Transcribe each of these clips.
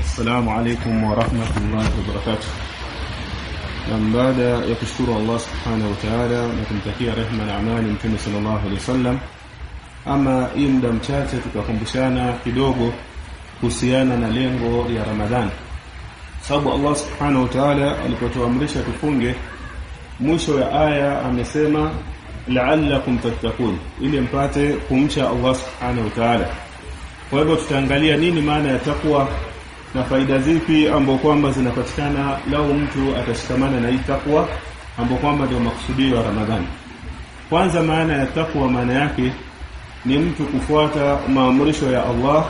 السلام عليكم ورحمة الله وبركاته. من بعد يكشكر الله سبحانه وتعالى لكم تكي رحمة الأعمال يمكن صلى الله عليه وسلم. أما إن دم شاتة تكون بشانا في دوغو كسيانا نلينغو يا رمضان. سبب الله سبحانه وتعالى أن كتو أمرشا تفونجه مشو يا آية أمسيما لعلكم تتقون. إلي مباتي كمشا الله سبحانه وتعالى. Kwa hivyo tutaangalia nini maana ya takwa na faida zipi ambapo kwamba zinapatikana lau mtu atashikamana na hii takwa ambapo kwamba ndio makusudio ya Ramadhani. Kwanza maana ya takwa maana yake ni mtu kufuata maamrisho ya Allah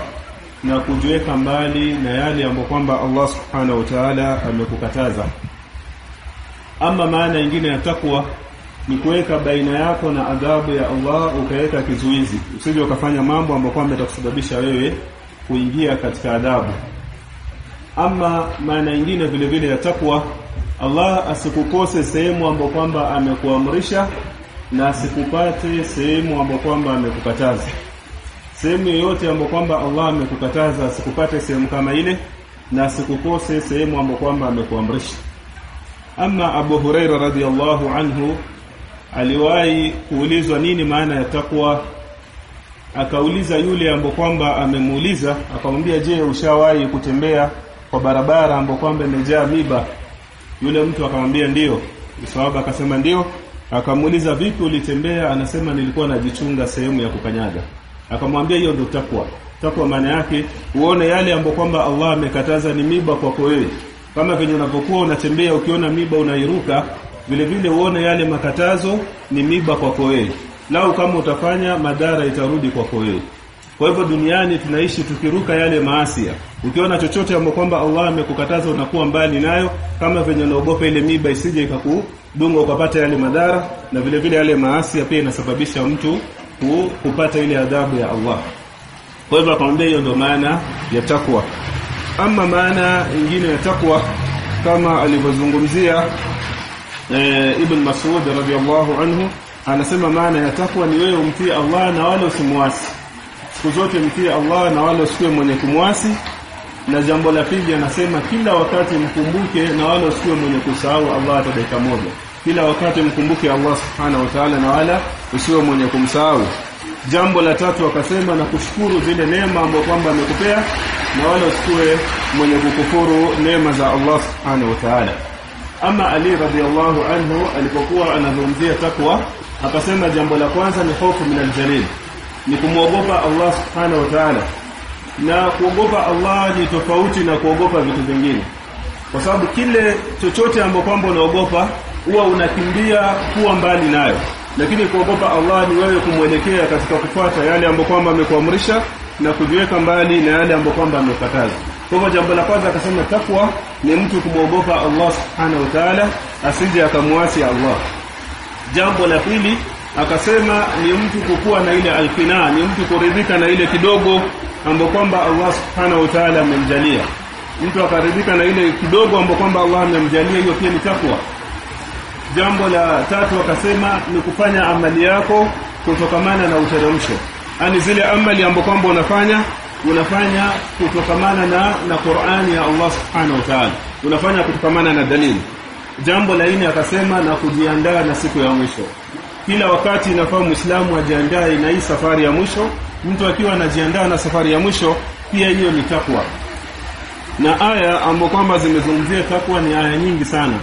na kujiweka mbali na yale ambayo kwamba Allah subhanahu wa ta'ala amekukataza. Ama maana nyingine ya takwa ni kuweka baina yako na adhabu ya Allah ukaweka kizuizi. Usije ukafanya mambo ambayo kwamba yatakusababisha wewe kuingia katika adhabu. Ama maana nyingine vile vile ya takwa Allah asikukose sehemu ambayo kwamba amekuamrisha na asikupate sehemu ambayo kwamba amekukataza. Sehemu yoyote ambayo kwamba Allah amekukataza asikupate sehemu kama ile na asikukose sehemu ambayo kwamba amekuamrisha. Ama Abu Huraira radhiallahu anhu aliwahi kuulizwa nini maana ya takwa akauliza yule ambo kwamba amemuuliza akamwambia je ushawahi kutembea kwa barabara ambo kwamba imejaa miba? Yule mtu akamwambia ndio. Sababu akasema ndio. Akamuuliza vipi ulitembea? Anasema nilikuwa najichunga sehemu ya kukanyaga. Akamwambia hiyo ndio takwa takwa maana yake uone yale ambayo kwamba Allah amekataza ni miba kwako wewe. Kama venye unapokuwa unatembea ukiona miba unairuka vile vile uone yale makatazo ni miba kwako wewe lau kama utafanya madhara itarudi kwako wewe kwa hivyo duniani tunaishi tukiruka yale maasia ukiona chochote ambacho kwamba Allah amekukataza unakuwa mbali nayo kama venye unaogopa ile miba isije ikakudunga ukapata yale madhara na vile vile yale maasi pia inasababisha mtu kupata ile adhabu ya Allah. Kwa hivyo akamwambia hiyo ndio maana ya takwa ama maana nyingine ya takwa kama alivyozungumzia e, Ibn Mas'ud radhiallahu anhu anasema maana ya takwa ni wewe umtii Allah na wala usimwasi. Siku zote mtii Allah na wala usiwe mwenye kumwasi. Na jambo la pili anasema kila wakati mkumbuke na wala usiwe mwenye kusahau Allah hata dakika moja. Kila wakati mkumbuke Allah subhanahu wa ta'ala na wala usiwe mwenye kumsahau. Jambo la tatu akasema na kushukuru zile neema ambazo kwamba amekupea na wala usiwe mwenye kukufuru neema za Allah subhanahu wa ta'ala ama Ali radhiallahu anhu alipokuwa anazungumzia takwa akasema jambo la kwanza ni hofu min aljalil ni kumwogopa Allah subhanahu wa ta'ala. Na kuogopa Allah ni tofauti na kuogopa vitu vingine. Kwa sababu kile chochote ambacho kwamba unaogopa huwa unakimbia kuwa mbali nayo. Lakini kuogopa Allah ni wewe kumwelekea katika kufuata yale ambayo kwamba amekuamrisha na kujiweka mbali na yale ambayo kwamba amekataza kwa hivyo jambo la kwanza akasema takwa ni mtu kumwogopa Allah subhanahu wa ta'ala asije akamwasi Allah. Jambo la pili akasema ni mtu kukua na ile alfina ni mtu kuridhika na ile kidogo ambapo kwamba Allah subhanahu wa ta'ala amemjalia. Mtu akaridhika na ile kidogo ambapo kwamba Allah amemjalia hiyo pia ni takwa jambo la tatu akasema ni kufanya amali yako kutokamana na uteremsho yani zile amali ambapo kwamba unafanya unafanya kutokamana na na Qur'ani ya Allah subhanahu wa ta'ala. Unafanya kutokamana na dalili jambo la nne akasema na kujiandaa na siku ya mwisho. Kila wakati inafaa muislamu ajiandae na hii safari ya mwisho. Mtu akiwa anajiandaa na safari ya mwisho pia hiyo ni takwa. Na aya ambapo kwamba zimezungumzia takwa ni aya nyingi sana.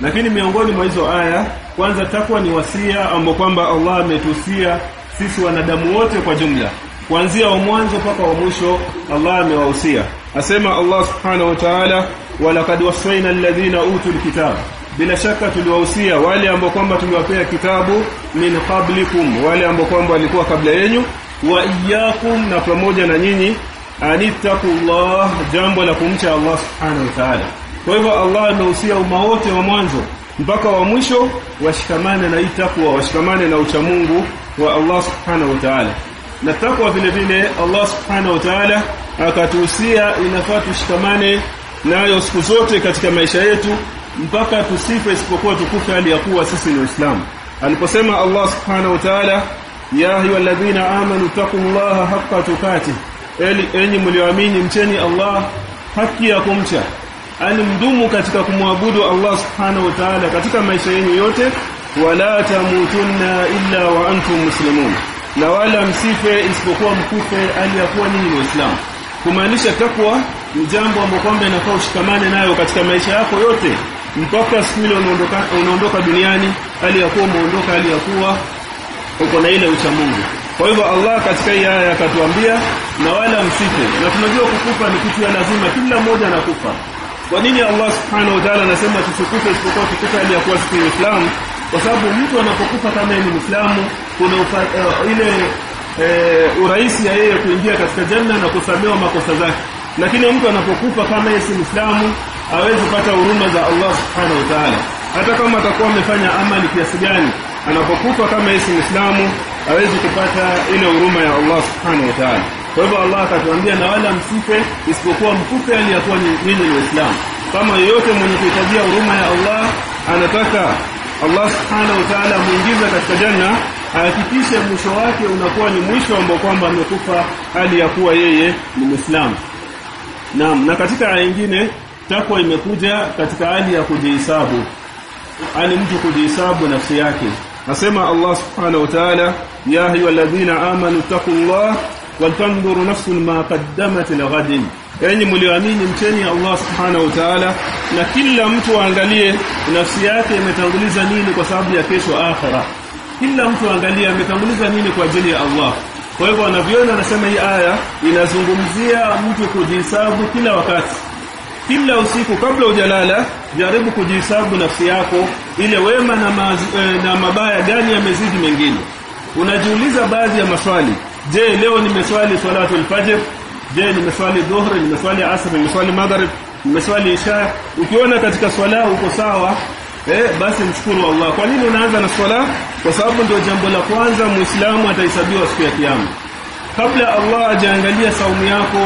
Lakini miongoni mwa hizo aya kwanza takwa ni wasia ambao kwamba Allah ametusia sisi wanadamu wote kwa jumla kuanzia wa mwanzo mpaka wa mwisho Allah amewahusia. Asema Allah subhanahu wa ta'ala walaqad wasaina alladhina utul kitab. Bila shaka tuliwahusia wale ambao kwamba tuliwapea kitabu min qablikum wale ambao kwamba walikuwa kabla yenu. Wa iyyakum na pamoja na nyinyi anittaqullah jambo la kumcha Allah subhanahu wa ta'ala. Kwa hivyo Allah amehusia umma wote wa mwanzo mpaka wa mwisho washikamane na itakuwa washikamane na uchamungu wa Allah subhanahu wa ta'ala na takwa vile vile Allah subhanahu wa ta'ala akatuhusia inafaa tushikamane nayo siku zote katika maisha yetu mpaka tusife isipokuwa tukufe hali ya kuwa sisi ni Waislamu. Aliposema Allah subhanahu wa ta'ala ya ayyuhalladhina amanu taqullaha haqqa tuqatih eli enyi mlioamini mcheni Allah haki ya kumcha. Ani mdumu katika kumwabudu Allah subhanahu wa ta'ala katika maisha yenu yote wala tamutunna illa wa antum muslimun na wala msife isipokuwa mkufe hali ya kuwa nyinyi waislamu. Kumaanisha takwa ni jambo ambalo kwamba inafaa ushikamane nayo katika maisha yako yote mpaka siku ile unaondoka unaondoka duniani hali ya kuwa umeondoka hali ya kuwa uko na ile ucha Mungu. Kwa hivyo Allah katika hii aya akatuambia na wala msife. Na tunajua kukufa ni kitu ya lazima kila mmoja anakufa. Kwa nini Allah subhanahu wa ta'ala anasema tusikufe isipokuwa tukufe hali ya kuwa sisi Waislamu kwa sababu mtu anapokufa kama ni Muislamu kuna uh, ile uh, urahisi ya yeye kuingia katika janna na kusamehewa makosa zake. Lakini mtu anapokufa kama yeye si Muislamu hawezi kupata huruma za Allah subhanahu wa ta'ala. Hata kama atakuwa amefanya amali kiasi gani anapokufa kama yeye si Muislamu hawezi kupata ile huruma ya Allah subhanahu wa ta'ala. Kwa hivyo Allah akatuambia na wala msife isipokuwa mkufe aliyakuwa ya kuwa nyinyi ni Waislamu kama yeyote mwenye kuhitajia huruma ya Allah anataka Allah subhanahu wa ta'ala muingize katika janna ahakikishe mwisho wake unakuwa ni mwisho ambao kwamba amekufa hali ya kuwa yeye ni Muislamu. Naam na katika aya nyingine takwa imekuja katika hali ya kujihisabu ani mtu kujihisabu nafsi yake. Nasema Allah subhanahu wa ta'ala ya ayyuhalladhina amanu taqullaha wa tanzuru nafsun ma qaddamat lighadin enyi mlioamini mcheni Allah subhanahu wa ta'ala na kila mtu aangalie nafsi yake imetanguliza nini kwa sababu ya kesho akhira kila mtu aangalie ametanguliza nini kwa ajili ya Allah. Kwa hivyo wanavyoona anasema hii aya inazungumzia mtu kujihesabu kila wakati. Kila usiku kabla hujalala jaribu kujihesabu nafsi yako ile wema na, maz, e, na mabaya gani yamezidi mengine. Unajiuliza baadhi ya maswali. Je leo nimeswali swala al-fajr je nimeswali dhuhri nimeswali asr nimeswali maghrib nimeswali isha. Ukiona katika swala uko sawa eh basi mshukuru Allah. Kwa nini unaanza na swala? Kwa sababu ndio jambo la kwanza muislamu atahesabiwa siku ya kiyama. Kabla Allah ajaangalia saumu yako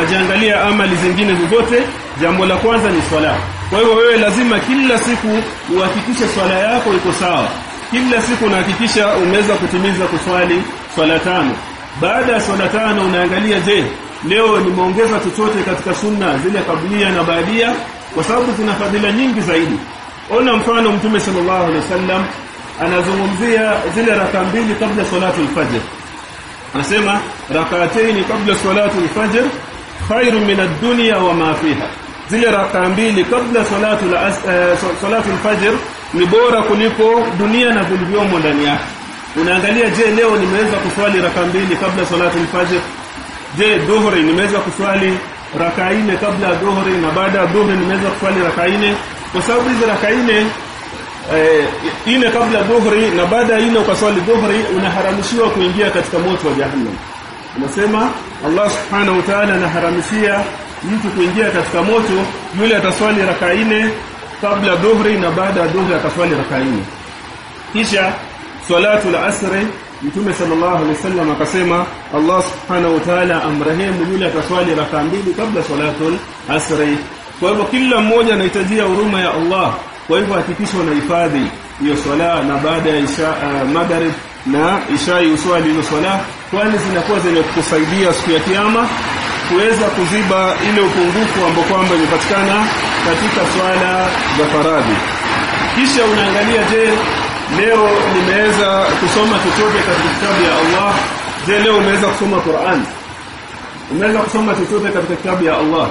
ajaangalia amali zingine zozote jambo la kwanza ni swala. Kwa hivyo wewe lazima kila siku uhakikishe swala yako iko sawa. Kila siku unahakikisha umeweza kutimiza kuswali swala tano. Baada ya swala tano unaangalia je leo nimeongeza chochote katika sunna zile kablia na baadia kwa sababu zina fadhila nyingi zaidi. Ona mfano mtume sallallahu alaihi wasallam anazungumzia zile raka mbili kabla salatu al-fajr anasema rak'atayn kabla salatu al-fajr khairu min ad-dunya wa ma fiha. Zile raka mbili kabla salatu salatu al-fajr ni bora kuliko dunia na vilivyomo ndani yake. Unaangalia je leo nimeweza kuswali raka mbili kabla salatu al-fajr je dhuhri nimeweza kuswali raka nne kabla ya dhuhri na baada ya dhuhri nimeweza kuswali raka nne. Kwa sababu hizo raka nne eh, ine kabla dhuhri na baada ya ine ukaswali dhuhri unaharamishiwa kuingia katika moto wa jahannam. Unasema Allah subhanahu wa ta'ala anaharamishia mtu kuingia katika moto yule ataswali raka nne kabla dhuhri na baada ya dhuhri ataswali raka nne. Kisha salatu al-asr Mtume sallallahu alaihi wasallam akasema Allah subhanahu wa ta'ala amrehemu yule ataswali raka mbili kabla salatul asri kwa hivyo kila mmoja anahitajia huruma ya Allah kwa hivyo hakikisha unahifadhi hiyo swala na baada ya isha uh, magharib na isha uswali hizo swala kwani zinakuwa zenye kukusaidia siku ya kiyama kuweza kuziba ile upungufu ambao kwamba imepatikana katika swala za faradhi. Kisha unaangalia je leo nimeweza kusoma chochote katika kitabu ya Allah. Je leo umeweza kusoma Qur'an? Umeweza kusoma chochote katika kitabu ya Allah?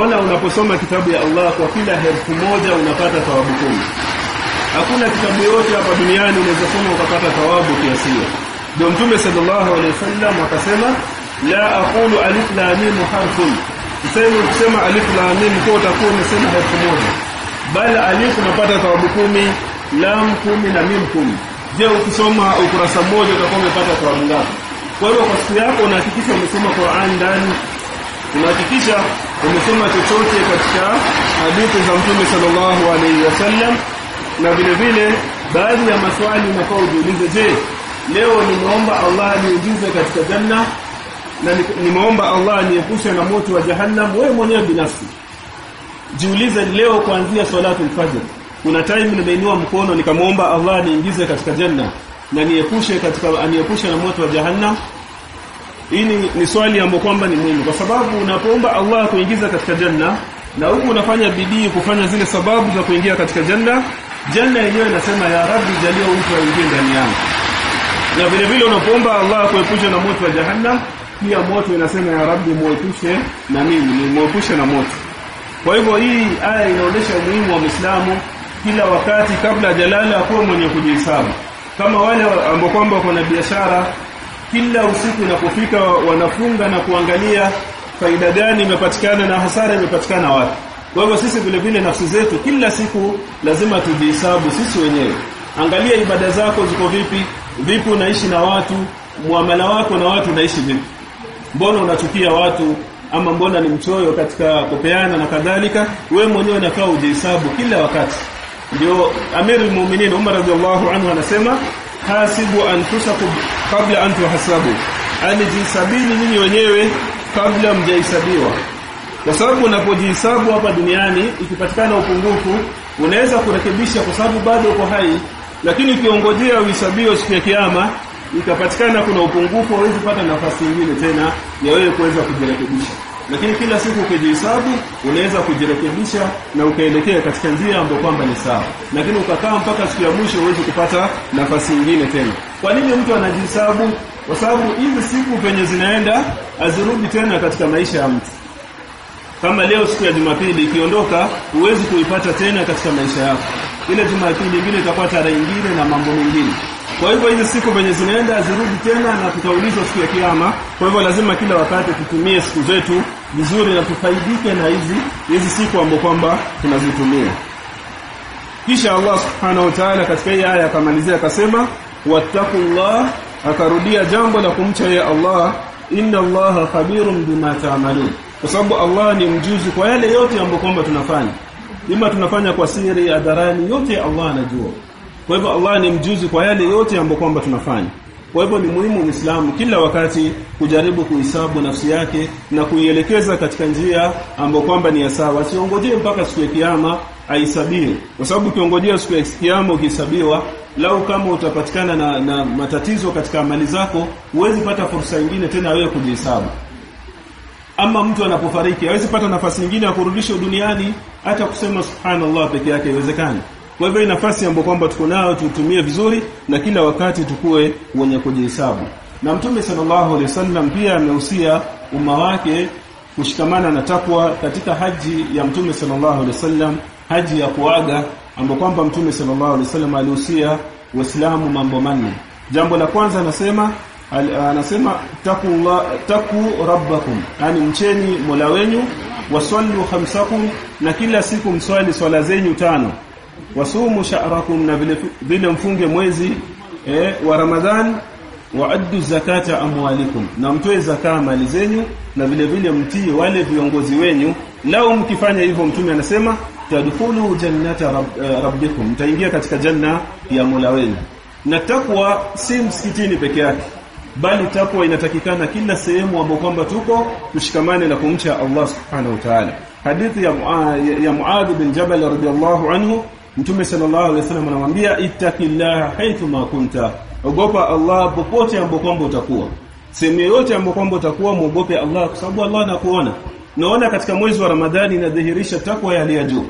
Ona unaposoma kitabu ya Allah kwa kila herufi moja unapata thawabu kumi. Hakuna kitabu yote hapa duniani unaweza soma ukapata thawabu kiasi hiyo. Ndio mtume sallallahu alaihi wasallam akasema la aqulu alif lam mim harfun. Useme ukisema alif lam mim kwa utakuwa umesema herufi moja. Bali alif unapata thawabu kumi lam kumi na mim kumi. Je ukisoma ukurasa mmoja utakuwa umepata kwa ngapi? Kwa hiyo kwa siku yako unahakikisha umesoma Qur'an ndani. Unahakikisha umesoma chochote katika hadithi za Mtume sallallahu alaihi wasallam na vile vile baadhi ya maswali unafaa ujiulize je leo nimeomba Allah aniingize katika janna? Na nimeomba Allah aniepushe na moto wa jahannam? Wewe mwenyewe binafsi. Jiulize leo kuanzia salatu al-fajr kuna time nimeinua mkono nikamwomba Allah niingize katika janna na niepushe katika aniepushe na moto wa jahannam. Ini ni, swali ambapo kwamba ni muhimu. Kwa sababu unapoomba Allah kuingiza katika janna na huku unafanya bidii kufanya zile sababu za kuingia katika janna janna yenyewe inasema ya rabbi jalia mtu aingie ndani yangu. Na vile vile unapoomba Allah kuepusha na moto wa jahannam pia moto inasema ya rabbi muepushe na mimi ni muepushe na moto. Kwa hivyo hii aya inaonyesha umuhimu wa Muislamu kila wakati kabla jalala akuwe mwenye kujihesabu. Kama wale ambao kwamba wana na biashara kila usiku inapofika wanafunga na kuangalia faida gani imepatikana na hasara imepatikana wapi. Kwa hivyo sisi vile vile nafsi zetu kila siku lazima tujihesabu sisi wenyewe. Angalia ibada zako ziko vipi vipi unaishi na watu muamala wako na watu unaishi vipi. Mbona unachukia watu ama mbona ni mchoyo katika kupeana na kadhalika. Wewe mwenyewe unakaa ujihesabu kila wakati ndio Amirul Mu'minin Umar radhiallahu anhu anasema hasibu anfusakum kabla an tuhasabu alijisabini nyinyi wenyewe kabla mjahesabiwa. Kwa sababu unapojihesabu hapa duniani ikipatikana upungufu unaweza kurekebisha kwa sababu bado uko hai. Lakini ukiongojea uhesabiwe siku ya kiyama ikapatikana kuna upungufu hauwezi pata nafasi nyingine tena ya wewe kuweza kujirekebisha lakini kila siku ukijihesabu unaweza kujirekebisha na ukaelekea katika njia ambayo kwamba ni sawa. Lakini ukakaa mpaka siku ya mwisho huwezi kupata nafasi nyingine tena. Kwa nini mtu anajihesabu? Kwa sababu hizi siku penye zinaenda azirudi tena katika maisha ya mtu. Kama leo siku ya Jumapili ikiondoka huwezi kuipata tena katika maisha yako. Ile Jumapili nyingine itakuwa tarehe nyingine na mambo mengine kwa hivyo hizi siku venye zinaenda zirudi tena na tutaulizwa siku ya kiyama. Kwa hivyo lazima kila wakati tutumie siku zetu vizuri na tufaidike na hizi hizi siku ambapo kwamba tunazitumia. Kisha Allah subhanahu wa ta'ala katika hii aya akamalizia akasema wattaqullah akarudia jambo la kumcha ya Allah inna Allah khabirun bima ta'malun. Kwa sababu Allah ni mjuzi kwa yale yote ambayo kwamba tunafanya. Ima tunafanya kwa siri hadharani yote Allah anajua kwa hivyo Allah ni mjuzi kwa yale yote ambayo kwamba tunafanya. Kwa hivyo ni muhimu Muislamu kila wakati kujaribu kuhesabu nafsi yake na kuielekeza katika njia ambayo kwamba ni ya sawa. Siongojee mpaka siku ya kiyama aisabiwe kwa sababu ukiongojea siku ya kiyama ukihesabiwa lau kama utapatikana na, na matatizo katika amali zako huwezi pata fursa nyingine tena wewe kujihesabu. Ama mtu anapofariki hawezi pata nafasi nyingine ya kurudishwa duniani hata kusema subhanallah peke yake haiwezekani kwa hivyo nafasi ambayo kwamba tuko nayo tutumie vizuri na kila wakati tukue wenye kujihesabu. Na mtume sallallahu alaihi wasallam pia amehusia umma wake kushikamana na takwa katika haji ya mtume sallallahu alaihi wasallam haji ya kuaga ambapo kwamba mtume sallallahu alaihi wasallam alihusia waislamu mambo manne. Jambo la kwanza anasema anasema takullah taku rabbakum yani mcheni mola wenyu wasallu khamsakum na kila siku mswali swala zenyu tano wasumu sha'rakum na vile mfunge mwezi eh, wa Ramadhan wa addu zakata amwalikum. Na mtoe zakaa mali zenyu na vile vile mtii wale viongozi wenyu. Lao mkifanya hivyo mtume anasema tadkhulu jannata uh, rabbikum. Mtaingia katika janna ya Mola wenu. Na takwa si msikitini peke yake bali takwa inatakikana kila sehemu ambapo kwamba tuko tushikamane na kumcha Allah subhanahu wa ta'ala. Hadithi ya ya Muadh bin Jabal radiyallahu anhu Mtume sallallahu alaihi wasallam anamwambia ittaqillaha haithu ma kunta. Ogopa Allah popote ambapo kwamba utakuwa. Sehemu yoyote ambapo kwamba utakuwa muogope Allah kwa sababu Allah anakuona. Naona katika mwezi wa Ramadhani inadhihirisha takwa ya hali ya juu.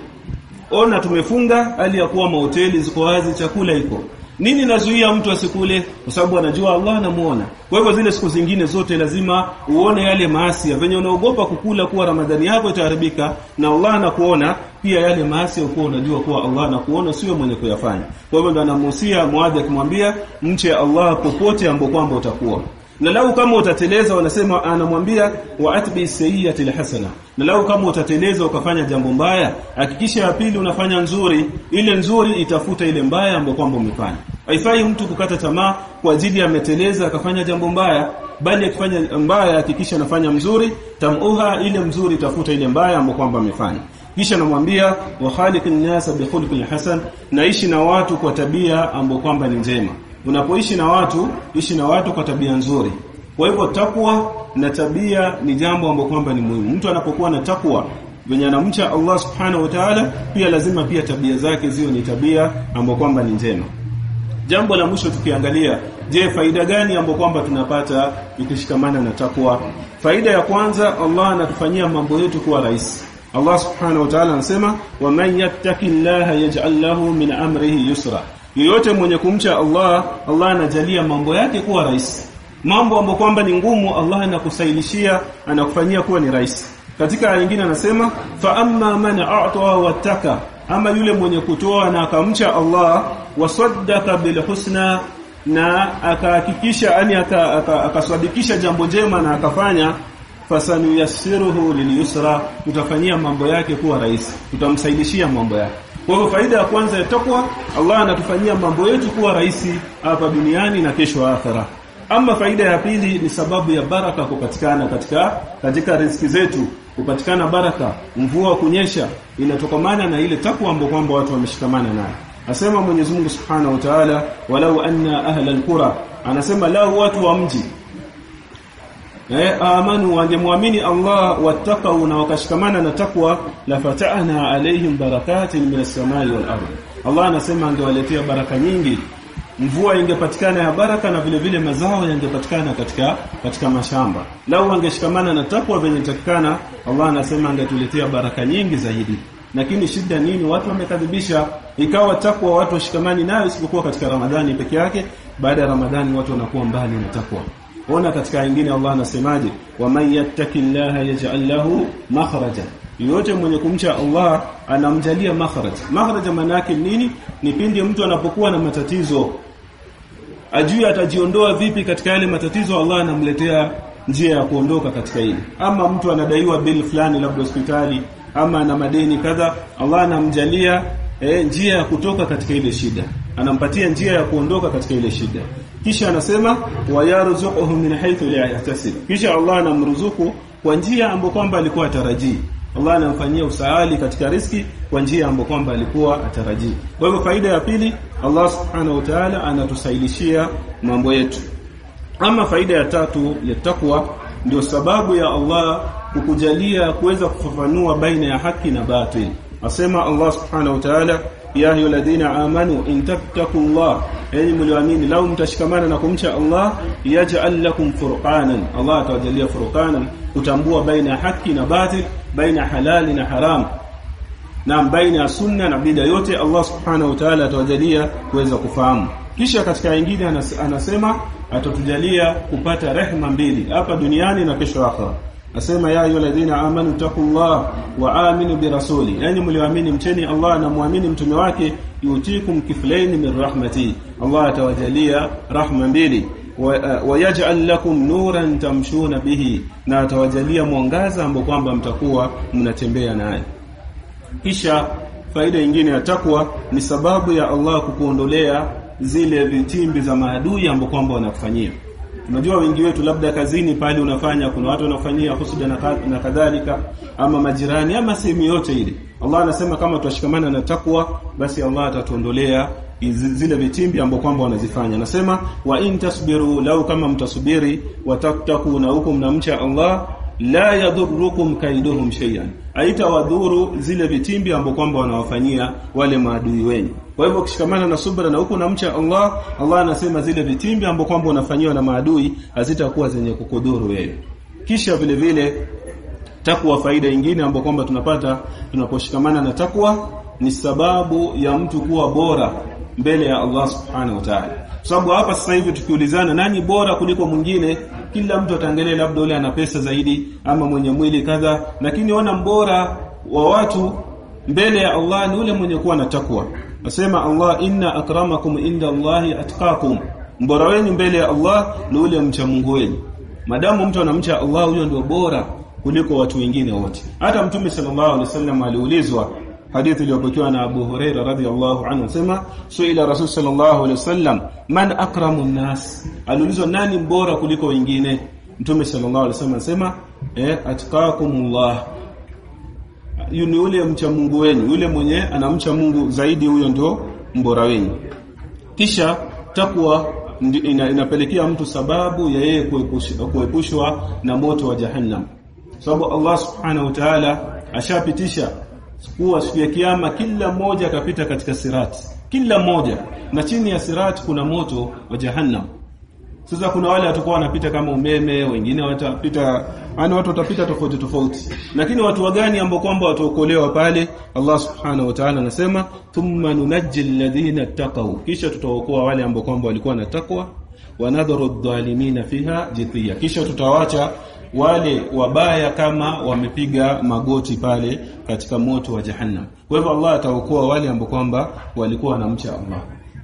Ona tumefunga hali ya kuwa mahoteli ziko wazi chakula iko. Nini nazuia mtu asikule? Kwa sababu anajua Allah anamuona. Kwa hivyo zile siku zingine zote lazima uone yale maasi venye unaogopa kukula kuwa Ramadhani yako itaharibika na Allah anakuona pia yale maasi ukuwa unajua kuwa Allah anakuona sio mwenye kuyafanya. Kwa hivyo ndo anamuhusia Muadh akimwambia mche Allah popote ambapo kwamba utakuwa na lau kama utateleza wanasema anamwambia wa atbi sayyati alhasana. Na lau kama utateleza ukafanya jambo mbaya hakikisha ya pili unafanya nzuri. Ile nzuri itafuta ile mbaya ambayo kwamba umefanya. Haifai mtu kukata tamaa kwa ajili ameteleza akafanya jambo mbaya bali akifanya mbaya hakikisha anafanya mzuri tamuha ile mzuri itafuta ile mbaya ambayo kwamba amefanya kisha namwambia wa khaliqin nasa bi khuluqin hasan naishi na watu kwa tabia ambayo kwamba ni njema. Unapoishi na watu ishi na watu kwa tabia nzuri. Kwa hivyo takwa na tabia ni jambo ambalo kwamba ni muhimu. Mtu anapokuwa na takwa venye anamcha Allah subhanahu wa ta'ala pia lazima pia tabia zake ziwe ni tabia ambayo kwamba ni njema. Jambo la mwisho tukiangalia je faida gani ambayo kwamba tunapata ikishikamana na takwa faida ya kwanza Allah anatufanyia mambo yetu kuwa rahisi Allah subhanahu wa ta'ala anasema wa man yattaqillaha yaj'al lahu min amrihi yusra. Yoyote mwenye kumcha Allah Allah anajalia mambo yake kuwa rahisi. Mambo ambayo kwamba ni ngumu Allah anakusailishia anakufanyia kuwa ni rahisi. Katika aya nyingine anasema fa amma man a'ta wattaka ama yule mwenye kutoa na akamcha Allah wasaddaka bil husna na akahakikisha yani akasadikisha jambo jema na akafanya fasanuyassiruhu lilyusra tutafanyia mambo yake kuwa rahisi tutamsaidishia mambo yake. Kwa hivyo faida ya kwanza ya takwa Allah anatufanyia mambo yetu kuwa rahisi hapa duniani na kesho akhera. Ama faida ya pili ni sababu ya baraka kupatikana katika katika riziki zetu. Kupatikana baraka mvua kunyesha inatokamana na ile takwa ambayo kwamba watu wameshikamana nayo. Asema Mwenyezi Mungu Subhanahu wa Ta'ala walau anna ahla alqura anasema lau watu wa mji eh amanu wangemwamini Allah wattaqau na wakashikamana na takwa la fata'na alaihim barakatin minas samai wal ardh Allah anasema angewaletea baraka nyingi. Mvua ingepatikana ya baraka na vile vile mazao yangepatikana katika katika mashamba. Lau wangeshikamana na takwa venye takikana Allah anasema angetuletea baraka nyingi zaidi. Lakini shida nini? Watu wamekadhibisha. Ikawa takwa watu washikamani nayo isipokuwa katika Ramadhani peke yake baada ya Ramadhani watu wanakuwa mbali na takwa ona katika nyingine Allah anasemaje? Wa man yattaqillaha yaj'al lahu makhraja. Yote mwenye kumcha Allah anamjalia makhraj. Makhraj maana yake nini? Ni pindi mtu anapokuwa na matatizo. Ajui atajiondoa vipi katika yale matatizo Allah anamletea njia ya kuondoka katika hili. Ama mtu anadaiwa bill fulani labda hospitali ama ana madeni kadha Allah anamjalia eh, njia ya kutoka katika ile shida. Anampatia njia ya kuondoka katika ile shida kisha anasema wayarzuquhu min haythu la yahtasib. Kisha Allah anamruzuku kwa njia ambayo kwamba alikuwa atarajii. Allah anamfanyia usahali katika riski kwa njia ambayo kwamba alikuwa atarajii. Kwa hivyo faida ya pili Allah subhanahu wa ta'ala anatusaidishia mambo yetu. Ama faida ya tatu ya takwa ndio sababu ya Allah kukujalia kuweza kufafanua baina ya haki na batil. Asema Allah subhanahu wa ta'ala ya ayyuhalladhina amanu in tattaqullah enyi mlioamini lau mtashikamana na kumcha Allah yaj'al lakum furqanan. Allah atawajalia furqanan kutambua baina ya haki na batil baina halali na haram. Na baina ya sunna na bid'a yote Allah subhanahu wa ta'ala atawajalia kuweza kufahamu. Kisha katika nyingine anasema atatujalia kupata rehema mbili hapa duniani na kesho akhera asema ya ayyuhalladhina amanu taqullah wa aminu birasuli yani mlioamini mcheni Allah na muamini mtume wake yutikum kiflaini min rahmati. Allah atawajalia rahma mbili. Wayaj'al lakum nuran tamshuna bihi na atawajalia mwangaza ambao kwamba mtakuwa mnatembea naye. Kisha faida nyingine ya takwa ni sababu ya Allah kukuondolea zile vitimbi za maadui ambao kwamba wanakufanyia Unajua wengi wetu labda kazini pale unafanya kuna watu wanafanyia husuda na kadhalika ama majirani ama sehemu yote ile. Allah anasema kama tutashikamana na takwa basi Allah atatuondolea zile vitimbi ambapo kwamba wanazifanya. Anasema wa in tasbiru lau kama mtasubiri wataktaku na huko mnamcha Allah la yadhurrukum kaiduhum shay'an. Haitawadhuru zile vitimbi ambao kwamba wanawafanyia wale maadui wenyu. Kwa hivyo ukishikamana na subra na huko namcha Allah, Allah anasema zile vitimbi ambao kwamba unafanyiwa na maadui hazitakuwa zenye kukudhuru wewe. Kisha vile vile takwa faida nyingine ambayo kwamba tunapata tunaposhikamana na takwa ni sababu ya mtu kuwa bora mbele ya Allah Subhanahu wa Ta'ala. Sababu hapa sasa hivi tukiulizana nani bora kuliko mwingine, kila mtu ataangalia labda yule ana pesa zaidi ama mwenye mwili kadha, lakini ona mbora wa watu mbele ya Allah ni yule mwenye kuwa na takwa. Nasema Allah inna akramakum inda Allahi atqakum. Mbora wenu mbele ya Allah ni yule mcha Mungu wenu. Madamu mtu anamcha Allah huyo ndio bora kuliko watu wengine wote. Hata Mtume sallallahu alaihi wasallam aliulizwa hadithi iliyopokewa na Abu Huraira radhiyallahu anhu sema suila Rasul sallallahu alaihi wasallam man akramu nas aliulizwa nani mbora kuliko wengine? Mtume sallallahu alaihi wasallam anasema eh atqakumullah. Yule yule mcha Mungu wenu yule mwenye anamcha Mungu zaidi huyo ndio mbora wenu. Kisha takwa ina, inapelekea mtu sababu ya yeye kuepushwa na moto wa jahannam. Sababu Allah subhanahu wa ta'ala ashapitisha kuwa siku ya kiyama kila mmoja akapita katika sirati kila mmoja. Na chini ya sirati kuna moto wa jahannam. Sasa kuna wale watakuwa wanapita kama umeme wengine watapita yani watu watapita tofauti tofauti. Lakini watu wagani ambao kwamba wataokolewa pale? Allah subhanahu wa ta'ala anasema thumma nunajjil ladhina taqaw. Kisha tutaokoa wale ambao kwamba walikuwa na takwa wanadharu adh-dhalimina fiha jithiya. Kisha tutawacha wale wabaya kama wamepiga magoti pale katika moto wa jahannam kwa hivyo Allah ataokoa wale ambao kwamba walikuwa wanamcha Allah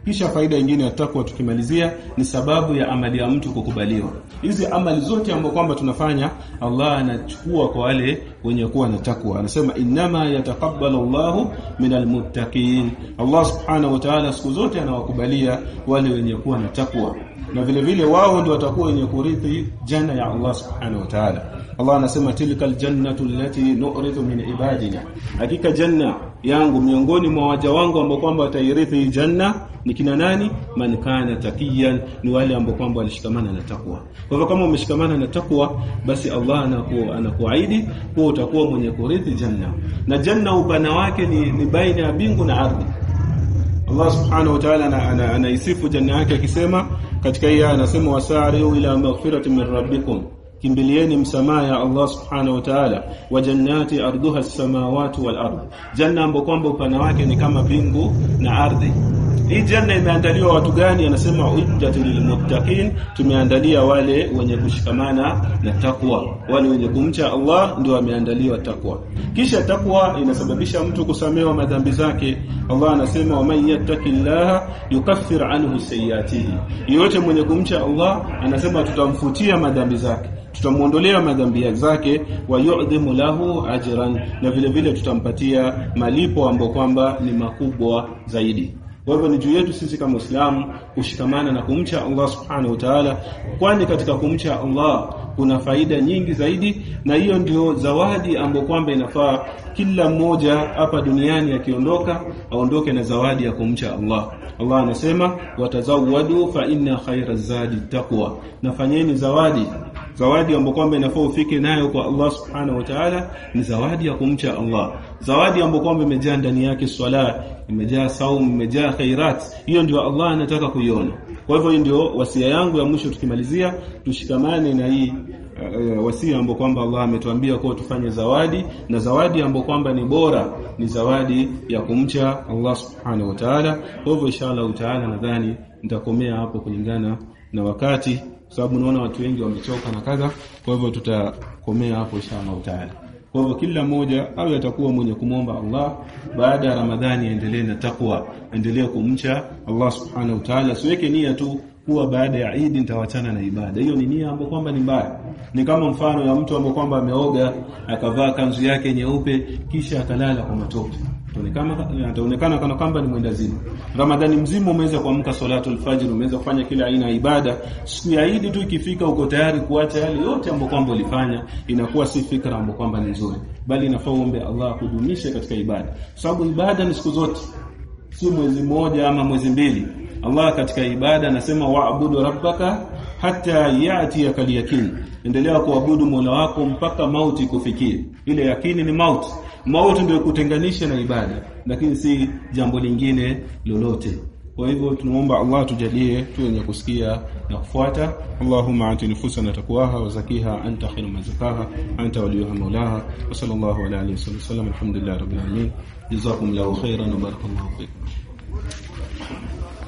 kisha faida nyingine ya takwa tukimalizia ni sababu ya amali ya mtu kukubaliwa. Hizi amali zote ambazo kwamba tunafanya Allah anachukua kwa wale wenye kuwa na takwa. Anasema innama yataqabbalu Allahu minal muttaqin. Allah subhanahu wa ta'ala siku zote anawakubalia wale wenye kuwa na takwa. Na vile vile wao ndio watakuwa wenye kurithi janna ya Allah subhanahu wa ta'ala. Allah anasema tilkal jannatu allati nu'ridu min ibadina. Hakika janna yangu miongoni mwa waja wangu ambao kwamba watairithi janna ni kina nani? Man kana takiyan, ni wale ambao kwamba walishikamana na takwa. Kwa hivyo kama umeshikamana na takwa, basi Allah anaku anakuahidi kuwa utakuwa mwenye kurithi janna. Na janna upana wake ni, ni baina ya bingu na ardhi. Allah subhanahu wa ta'ala anaisifu ana, ana janna yake akisema katika hii anasema wasari'u ila maghfirati min rabbikum. Kimbilieni msamaha ya Allah subhanahu wa ta'ala. Wa jannati arduha as-samawati wal ard. Janna ambapo kwamba upana wake ni kama bingu na ardhi hii janna imeandaliwa watu gani? Anasema ujjatul lilmuttaqin. Tumeandalia wale wenye kushikamana na takwa wale wenye kumcha Allah ndio wameandaliwa takwa kisha takwa inasababisha mtu kusamewa madhambi zake. Allah anasema waman yattaqillaha yukaffir anhu sayyiatihi. Yote mwenye kumcha Allah anasema tutamfutia madhambi zake tutamuondolea madhambi zake wa yu'dhimu lahu ajran. Na vile vile tutampatia malipo ambayo kwamba ni makubwa zaidi kwa hivyo ni juu yetu sisi kama Waislamu kushikamana na kumcha Allah Subhanahu wa Ta'ala kwani katika kumcha Allah kuna faida nyingi zaidi na hiyo ndio zawadi ambayo kwamba inafaa kila mmoja hapa duniani akiondoka aondoke na zawadi ya kumcha Allah. Allah anasema watazawadu fa inna khayra zadi taqwa. Nafanyeni zawadi zawadi ambayo kwamba inafaa ufike nayo kwa Allah subhanahu wa ta'ala ni zawadi ya kumcha Allah. Zawadi ambayo kwamba imejaa ndani yake swala imejaa saum imejaa khairat. Hiyo ndio Allah anataka kuiona. Kwa hivyo hii ndio wasia yangu ya mwisho tukimalizia. Tushikamane na hii uh, wasia ambao kwamba Allah ametuambia kwa tufanye zawadi. Na zawadi ambayo kwamba ni bora ni zawadi ya kumcha Allah subhanahu wa ta'ala. Kwa hivyo inshallah taala nadhani nitakomea hapo kulingana na wakati sababu naona watu wengi wamechoka na kadha kwa hivyo tutakomea hapo inshallah taala. Kwa hivyo kila mmoja awe atakuwa mwenye kumwomba Allah baada ya Ramadhani aendelee na takwa endelee kumcha Allah subhanahu wa ta'ala. Siweke nia tu kuwa baada ya Eid nitawachana na ibada. Hiyo ni nia ambayo kwamba ni mbaya. Ni kama mfano ya mtu ambaye kwamba ameoga akavaa kanzu yake nyeupe kisha akalala kwa matope ataonekana kana kwamba ni mwendazimu Ramadhani mzima umeweza kuamka salatu alfajr umeweza kufanya kila aina ya ibada. Siku ya Eid tu ikifika uko tayari kuacha yale yote ambayo kwamba ulifanya. Inakuwa si fikra ambayo kwamba ni nzuri. Bali inafaa uombe Allah kudumisha katika ibada. Sababu ibada ni siku zote. Si mwezi mmoja ama mwezi mbili. Allah katika ibada anasema waabudu rabbaka hata yati alyaqin, endelea kuabudu Mola wako mpaka mauti kufikie. Ile yakini ni mauti mauti ndio kutenganisha na ibada lakini si jambo lingine lolote. Kwa hivyo tunaomba Allah tujalie tu wenye kusikia na kufuata. Allahumma ati nufusana taqwaha wa zakiha anta khairu man zakaha anta waliyuha maulaha wa sallallahu ala alihi wa sallam. Alhamdulillah rabbil alamin. Jazakumullahu khairan wa barakallahu fikum